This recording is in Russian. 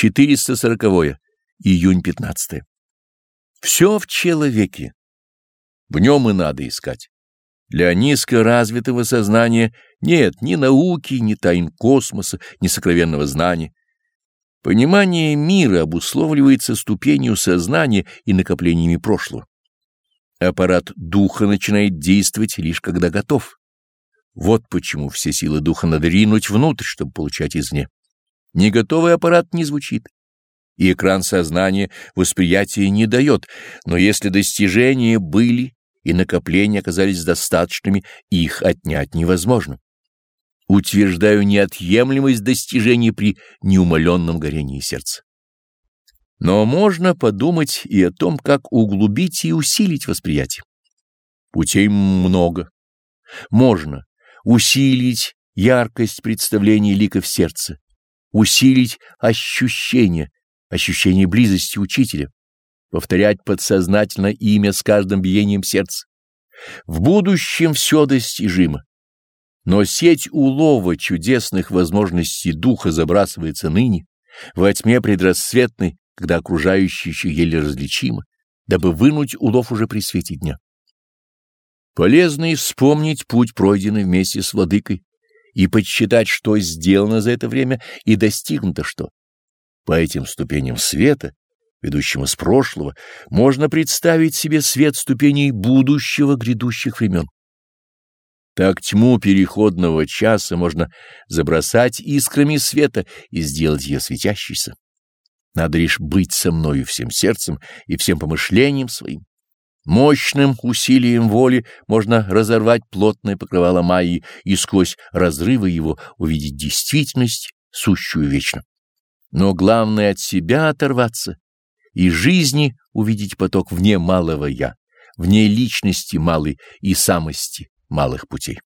440 июнь 15 Все в человеке. В нем и надо искать. Для низкоразвитого сознания нет ни науки, ни тайн космоса, ни сокровенного знания. Понимание мира обусловливается ступенью сознания и накоплениями прошлого. Аппарат духа начинает действовать лишь когда готов. Вот почему все силы духа надо ринуть внутрь, чтобы получать извне. Неготовый аппарат не звучит, и экран сознания восприятия не дает, но если достижения были и накопления оказались достаточными, их отнять невозможно. Утверждаю неотъемлемость достижений при неумоленном горении сердца. Но можно подумать и о том, как углубить и усилить восприятие. Путей много. Можно усилить яркость представления лика в сердце, усилить ощущение, ощущение близости учителя, повторять подсознательно имя с каждым биением сердца. В будущем все достижимо. Но сеть улова чудесных возможностей духа забрасывается ныне, во тьме предрассветной, когда окружающие еще еле различимы, дабы вынуть улов уже при свете дня. Полезно и вспомнить путь, пройденный вместе с владыкой, и подсчитать, что сделано за это время и достигнуто что. По этим ступеням света, ведущим из прошлого, можно представить себе свет ступеней будущего грядущих времен. Так тьму переходного часа можно забросать искрами света и сделать ее светящейся. Надо лишь быть со мною всем сердцем и всем помышлением своим. Мощным усилием воли можно разорвать плотное покрывало Майи и сквозь разрывы его увидеть действительность, сущую вечно. Но главное от себя оторваться и жизни увидеть поток вне малого «я», вне личности малой и самости малых путей.